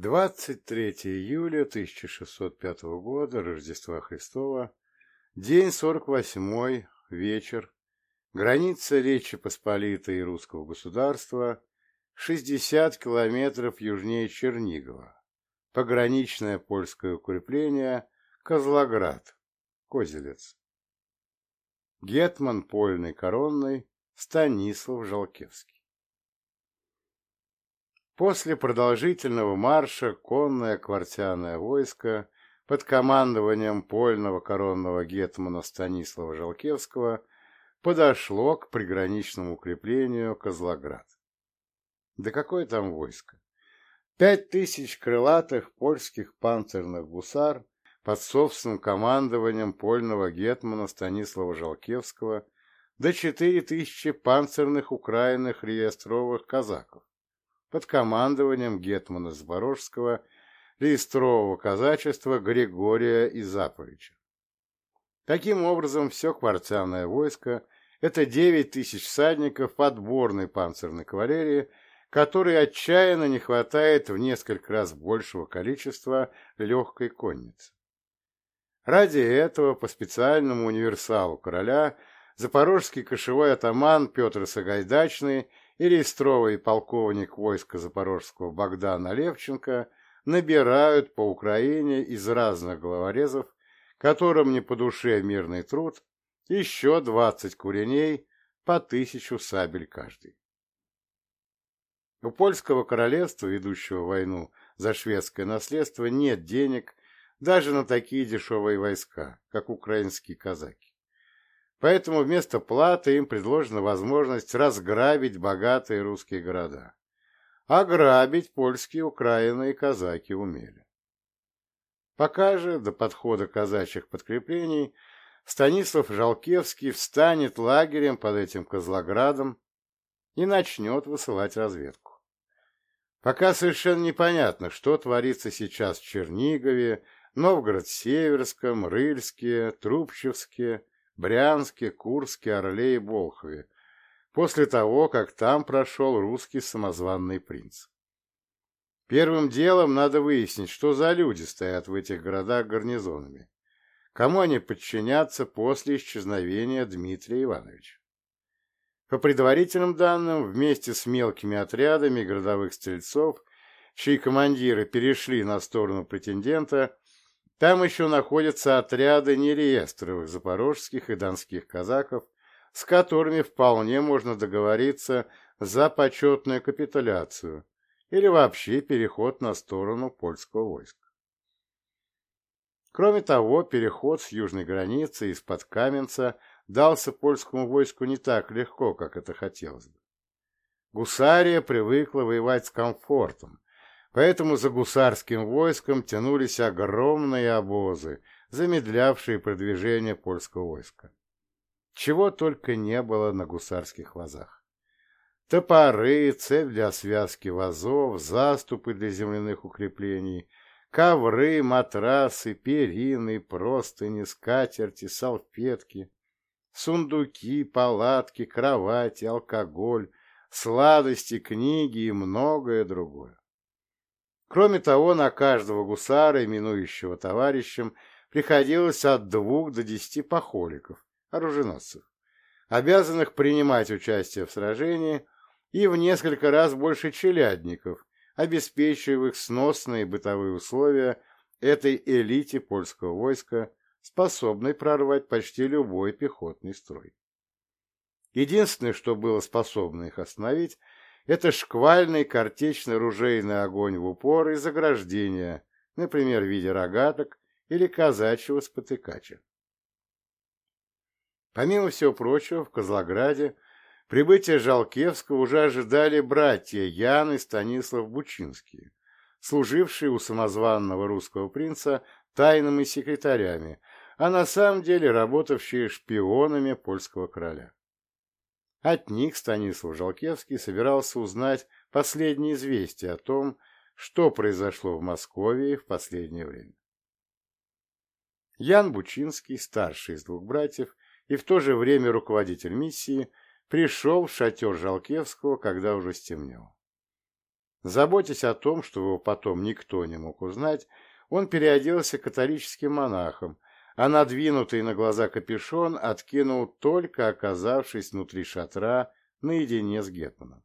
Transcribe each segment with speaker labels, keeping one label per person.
Speaker 1: 23 июля 1605 года, Рождества Христова, день 48, вечер, граница Речи Посполитой и Русского государства, 60 километров южнее Чернигова, пограничное польское укрепление Козлоград, Козелец. Гетман Польный Коронный Станислав Жалкевский. После продолжительного марша конное квартяное войско под командованием польного коронного гетмана Станислава Жалкевского подошло к приграничному укреплению Козлоград. Да какое там войско? Пять тысяч крылатых польских панцирных гусар под собственным командованием польного гетмана Станислава Жалкевского до четыре тысячи панцирных украинных реестровых казаков под командованием гетмана Запорожского реестрового казачества Григория и Заповича. Таким образом, все квартальное войско – это 9 тысяч всадников подборной панцирной кавалерии, которой отчаянно не хватает в несколько раз большего количества легкой конницы. Ради этого по специальному универсалу короля запорожский кошевой атаман Петр Сагайдачный и реестровый полковник войска Запорожского Богдан Левченко набирают по Украине из разных головорезов, которым не по душе мирный труд, еще двадцать куреней по тысячу сабель каждый. У польского королевства, ведущего войну за шведское наследство, нет денег даже на такие дешевые войска, как украинские казаки. Поэтому вместо платы им предложена возможность разграбить богатые русские города. А грабить польские, украины и казаки умели. Пока же, до подхода казачьих подкреплений, Станислав Жалкевский встанет лагерем под этим Козлоградом и начнет высылать разведку. Пока совершенно непонятно, что творится сейчас в Чернигове, Новгород-Северском, Рыльске, Трубчевске, Брянске, Курске, Орле и Болхове, после того, как там прошел русский самозванный принц. Первым делом надо выяснить, что за люди стоят в этих городах гарнизонами, кому они подчинятся после исчезновения Дмитрия Ивановича. По предварительным данным, вместе с мелкими отрядами городовых стрельцов, чьи командиры перешли на сторону претендента, там еще находятся отряды нереестровых запорожских и донских казаков, с которыми вполне можно договориться за почетную капитуляцию или вообще переход на сторону польского войска. Кроме того, переход с южной границы из-под Каменца дался польскому войску не так легко, как это хотелось бы. Гусария привыкла воевать с комфортом, Поэтому за гусарским войском тянулись огромные обозы, замедлявшие продвижение польского войска. Чего только не было на гусарских вазах. Топоры, цепь для связки вазов, заступы для земляных укреплений, ковры, матрасы, перины, простыни, скатерти, салфетки, сундуки, палатки, кровати, алкоголь, сладости, книги и многое другое. Кроме того, на каждого гусара, именующего товарищем, приходилось от двух до десяти похоликов, оруженосцев, обязанных принимать участие в сражении, и в несколько раз больше челядников, обеспечивающих сносные бытовые условия этой элите польского войска, способной прорвать почти любой пехотный строй. Единственное, что было способно их остановить, это шквальный картечно-ружейный огонь в упор и заграждения, например, в виде рогаток или казачьего спотыкача. Помимо всего прочего, в Козлограде прибытие Жалкевского уже ожидали братья Ян и Станислав Бучинские, служившие у самозванного русского принца тайными секретарями, а на самом деле работавшие шпионами польского короля. От них Станислав Жалкевский собирался узнать последние известия о том, что произошло в Москве в последнее время. Ян Бучинский, старший из двух братьев и в то же время руководитель миссии, пришел в шатер Жалкевского, когда уже стемнело. Заботясь о том, что его потом никто не мог узнать, он переоделся католическим монахом, а надвинутый на глаза капюшон откинул только оказавшись внутри шатра наедине с Гетманом.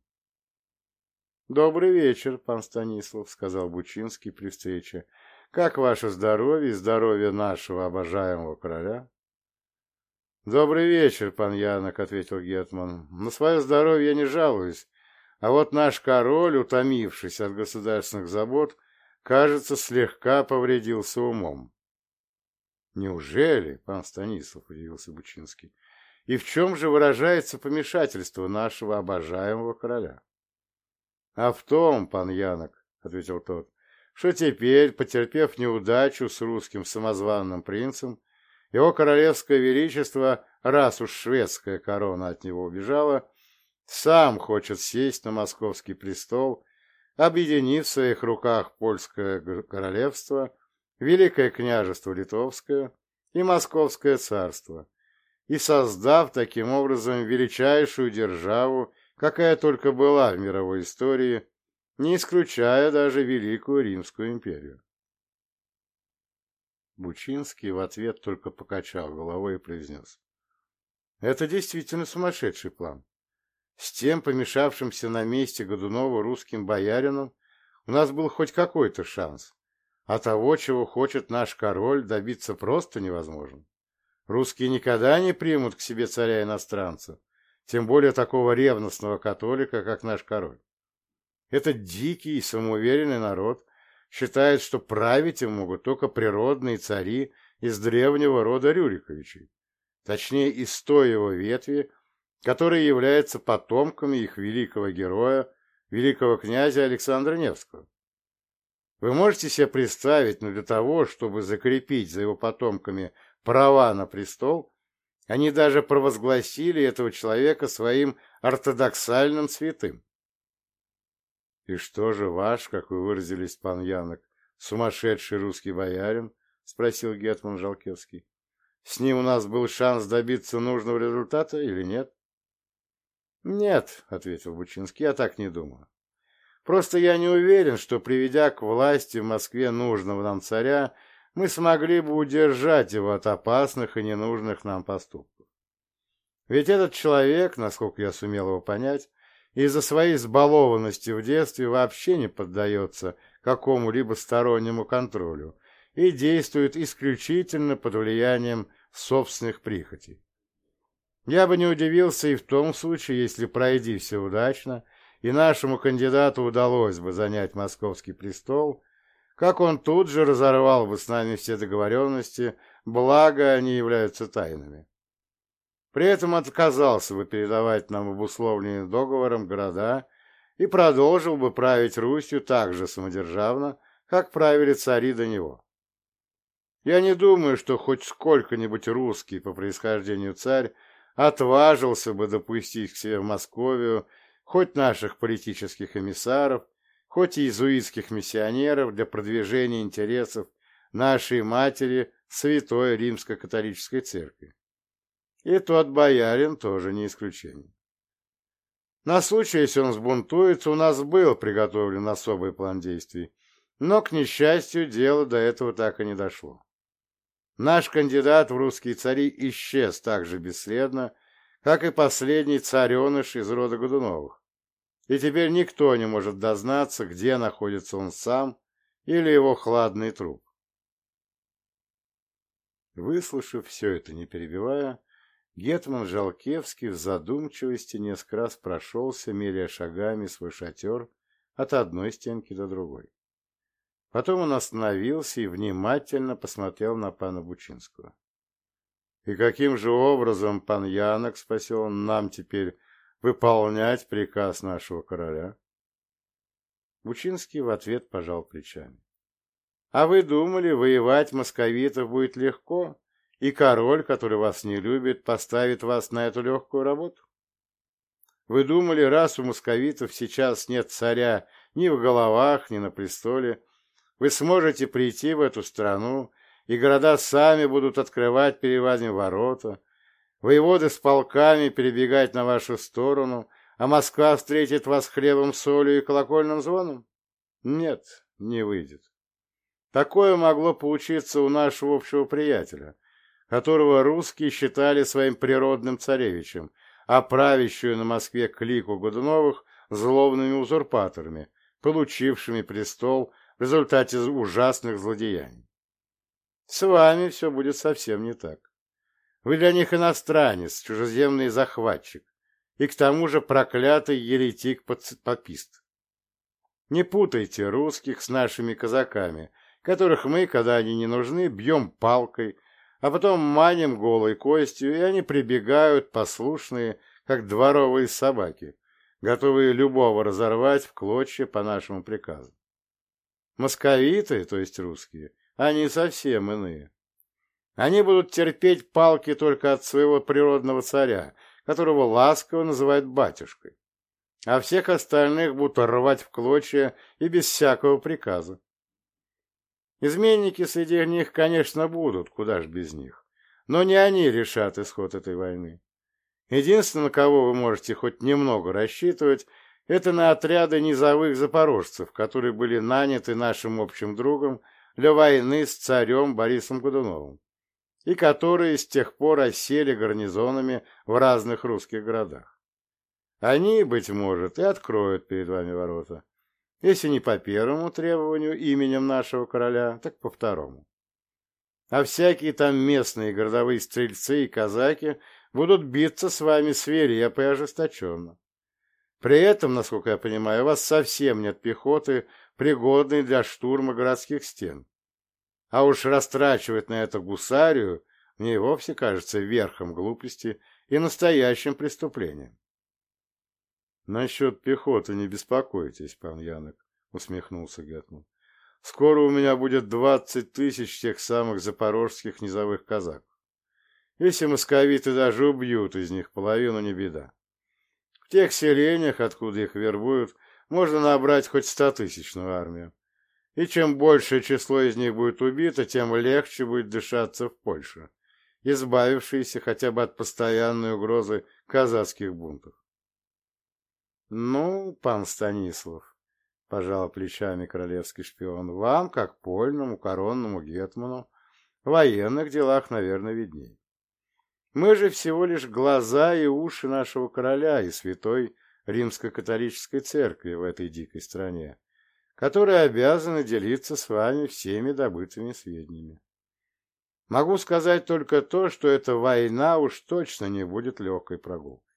Speaker 1: «Добрый вечер, пан Станислав», — сказал Бучинский при встрече. «Как ваше здоровье и здоровье нашего обожаемого короля?» «Добрый вечер, пан Янок», — ответил Гетман. «На свое здоровье я не жалуюсь, а вот наш король, утомившись от государственных забот, кажется, слегка повредился умом». «Неужели, пан Станислав?» — удивился Бучинский. «И в чем же выражается помешательство нашего обожаемого короля?» — А в том, пан Янок, — ответил тот, — что теперь, потерпев неудачу с русским самозванным принцем, его королевское величество, раз уж шведская корона от него убежала, сам хочет сесть на московский престол, объединив в своих руках польское королевство, Великое княжество Литовское и Московское царство, и создав таким образом величайшую державу какая только была в мировой истории, не исключая даже Великую Римскую империю. Бучинский в ответ только покачал головой и произнес. Это действительно сумасшедший план. С тем помешавшимся на месте Годунова русским боярином у нас был хоть какой-то шанс, а того, чего хочет наш король, добиться просто невозможно. Русские никогда не примут к себе царя-иностранца, тем более такого ревностного католика, как наш король. Этот дикий и самоуверенный народ считает, что править им могут только природные цари из древнего рода Рюриковичей, точнее, из той его ветви, которая является потомками их великого героя, великого князя Александра Невского. Вы можете себе представить, но для того, чтобы закрепить за его потомками права на престол, они даже провозгласили этого человека своим ортодоксальным святым. — И что же ваш, как вы выразились, пан Янок, сумасшедший русский боярин? — спросил Гетман Жалкевский. — С ним у нас был шанс добиться нужного результата или нет? — Нет, — ответил Бучинский, — я так не думаю. Просто я не уверен, что, приведя к власти в Москве нужного нам царя, мы смогли бы удержать его от опасных и ненужных нам поступков. Ведь этот человек, насколько я сумел его понять, из-за своей избалованности в детстве вообще не поддается какому-либо стороннему контролю и действует исключительно под влиянием собственных прихотей. Я бы не удивился и в том случае, если, пройди все удачно, и нашему кандидату удалось бы занять московский престол, как он тут же разорвал бы с нами все договоренности, благо они являются тайнами. При этом отказался бы передавать нам обусловленные договором города и продолжил бы править Русью так же самодержавно, как правили цари до него. Я не думаю, что хоть сколько-нибудь русский по происхождению царь отважился бы допустить к себе в Московию хоть наших политических эмиссаров, хоть иезуитских миссионеров для продвижения интересов нашей матери Святой Римско-католической Церкви. И тот боярин тоже не исключение. На случай, если он сбунтуется, у нас был приготовлен особый план действий, но, к несчастью, дело до этого так и не дошло. Наш кандидат в русские цари исчез так же бесследно, как и последний цареныш из рода Годуновых и теперь никто не может дознаться, где находится он сам или его хладный труп. Выслушав все это, не перебивая, Гетман Жалкевский в задумчивости несколько раз прошелся, меряя шагами свой шатер от одной стенки до другой. Потом он остановился и внимательно посмотрел на пана Бучинского. — И каким же образом, пан Янок, — он, — нам теперь выполнять приказ нашего короля. Бучинский в ответ пожал плечами. А вы думали, воевать московитов будет легко, и король, который вас не любит, поставит вас на эту легкую работу? Вы думали, раз у московитов сейчас нет царя ни в головах, ни на престоле, вы сможете прийти в эту страну, и города сами будут открывать перед вами ворота, воеводы с полками перебегать на вашу сторону, а Москва встретит вас хлебом, солью и колокольным звоном? Нет, не выйдет. Такое могло получиться у нашего общего приятеля, которого русские считали своим природным царевичем, а правящую на Москве клику Годуновых злобными узурпаторами, получившими престол в результате ужасных злодеяний. С вами все будет совсем не так. Вы для них иностранец, чужеземный захватчик, и к тому же проклятый еретик-папист. Не путайте русских с нашими казаками, которых мы, когда они не нужны, бьем палкой, а потом маним голой костью, и они прибегают, послушные, как дворовые собаки, готовые любого разорвать в клочья по нашему приказу. Московиты, то есть русские, они совсем иные. Они будут терпеть палки только от своего природного царя, которого ласково называют батюшкой, а всех остальных будут рвать в клочья и без всякого приказа. Изменники среди них, конечно, будут, куда ж без них, но не они решат исход этой войны. Единственное, на кого вы можете хоть немного рассчитывать, это на отряды низовых запорожцев, которые были наняты нашим общим другом для войны с царем Борисом Годуновым, и которые с тех пор осели гарнизонами в разных русских городах. Они, быть может, и откроют перед вами ворота. Если не по первому требованию именем нашего короля, так по второму. А всякие там местные городовые стрельцы и казаки будут биться с вами свирепо и ожесточенно. При этом, насколько я понимаю, у вас совсем нет пехоты, пригодной для штурма городских стен. А уж растрачивать на это гусарию мне вовсе кажется верхом глупости и настоящим преступлением. — Насчет пехоты не беспокойтесь, пан Янок, — усмехнулся Гетман. — Скоро у меня будет двадцать тысяч тех самых запорожских низовых казаков. Если московиты даже убьют из них половину, не беда. В тех селениях, откуда их вербуют, можно набрать хоть стотысячную армию. И чем большее число из них будет убито, тем легче будет дышаться в Польше, избавившейся хотя бы от постоянной угрозы казацких бунтов. — Ну, пан Станислав, — пожал плечами королевский шпион, — вам, как польному коронному гетману, в военных делах, наверное, видней. Мы же всего лишь глаза и уши нашего короля и святой римско-католической церкви в этой дикой стране, которые обязаны делиться с вами всеми добытыми сведениями. Могу сказать только то, что эта война уж точно не будет легкой прогулкой.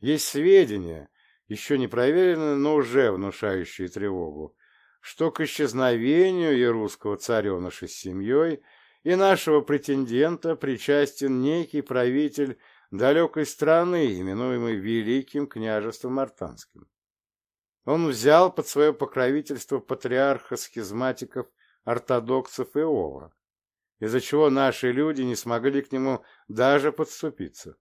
Speaker 1: Есть сведения, еще не проверенные, но уже внушающие тревогу, что к исчезновению и русского цареныша с семьей – и нашего претендента причастен некий правитель далекой страны, именуемый Великим княжеством Мартанским. Он взял под свое покровительство патриарха схизматиков ортодоксов Иова, из-за чего наши люди не смогли к нему даже подступиться.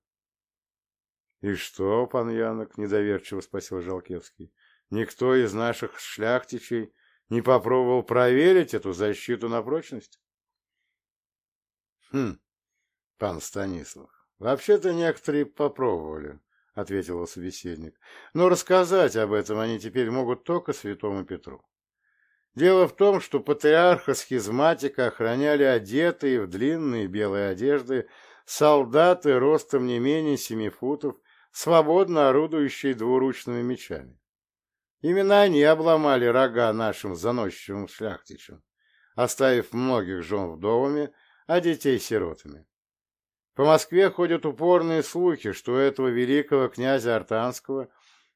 Speaker 1: — И что, пан Янок, — недоверчиво спросил Жалкевский, — никто из наших шляхтичей не попробовал проверить эту защиту на прочность? Хм, пан Станислав, вообще-то некоторые попробовали, ответил собеседник. Но рассказать об этом они теперь могут только святому Петру. Дело в том, что патриарха-схизматика охраняли одетые в длинные белые одежды солдаты ростом не менее семи футов, свободно орудующие двуручными мечами. Именно они обломали рога нашим заносчивым шляхтичам, оставив многих жен вдовами, а детей сиротами. По Москве ходят упорные слухи, что у этого великого князя Артанского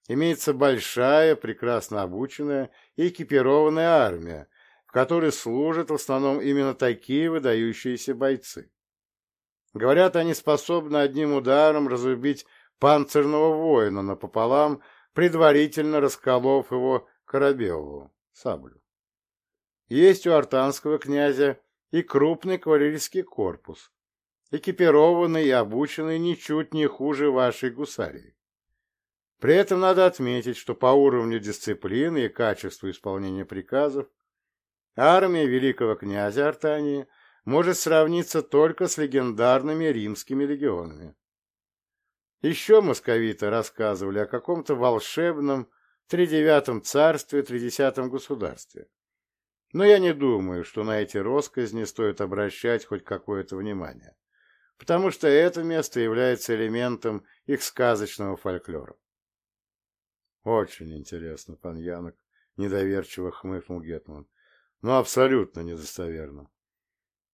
Speaker 1: имеется большая, прекрасно обученная и экипированная армия, в которой служат в основном именно такие выдающиеся бойцы. Говорят, они способны одним ударом разрубить панцирного воина напополам, предварительно расколов его корабелову, саблю. Есть у артанского князя и крупный кавалерийский корпус, экипированный и обученный ничуть не хуже вашей гусарии. При этом надо отметить, что по уровню дисциплины и качеству исполнения приказов армия великого князя Артании может сравниться только с легендарными римскими легионами. Еще московиты рассказывали о каком-то волшебном тридевятом царстве, тридесятом государстве. Но я не думаю, что на эти росказни стоит обращать хоть какое-то внимание, потому что это место является элементом их сказочного фольклора. Очень интересно, пан Янок, недоверчиво хмыкнул Гетман. Но абсолютно недостоверно.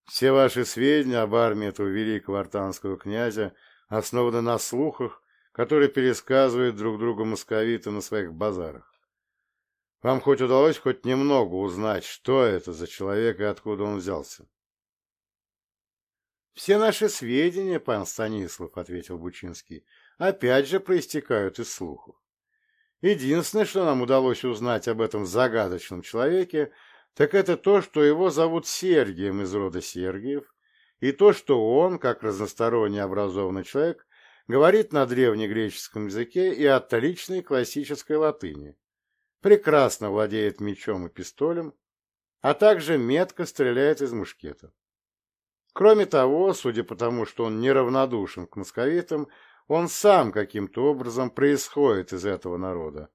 Speaker 1: Все ваши сведения об армии этого великого артанского князя основаны на слухах, которые пересказывают друг другу московиты на своих базарах. Вам хоть удалось хоть немного узнать, что это за человек и откуда он взялся? «Все наши сведения, пан Станислав, — ответил Бучинский, — опять же проистекают из слухов. Единственное, что нам удалось узнать об этом загадочном человеке, так это то, что его зовут Сергием из рода Сергиев, и то, что он, как разносторонне образованный человек, говорит на древнегреческом языке и отличной классической латыни, прекрасно владеет мечом и пистолем, а также метко стреляет из мушкета. Кроме того, судя по тому, что он неравнодушен к московитам, он сам каким-то образом происходит из этого народа,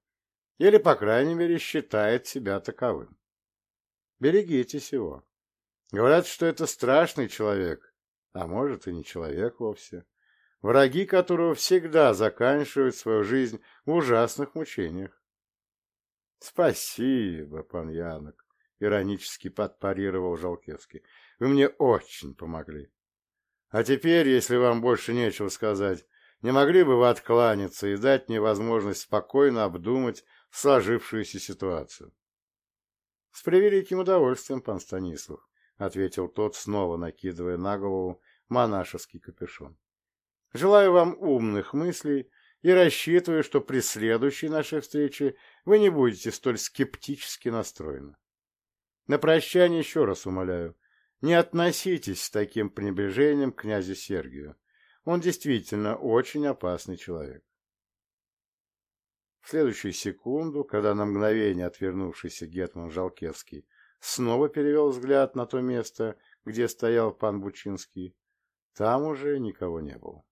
Speaker 1: или, по крайней мере, считает себя таковым. Берегитесь его. Говорят, что это страшный человек, а может и не человек вовсе, враги которого всегда заканчивают свою жизнь в ужасных мучениях. — Спасибо, пан Янок, — иронически подпарировал Жалкевский. — Вы мне очень помогли. А теперь, если вам больше нечего сказать, не могли бы вы откланяться и дать мне возможность спокойно обдумать сложившуюся ситуацию? — С превеликим удовольствием, пан Станислав, — ответил тот, снова накидывая на голову монашеский капюшон. — Желаю вам умных мыслей и рассчитываю, что при следующей нашей встрече вы не будете столь скептически настроены. На прощание еще раз умоляю, не относитесь с таким пренебрежением к князю Сергию. Он действительно очень опасный человек. В следующую секунду, когда на мгновение отвернувшийся Гетман Жалкевский снова перевел взгляд на то место, где стоял пан Бучинский, там уже никого не было.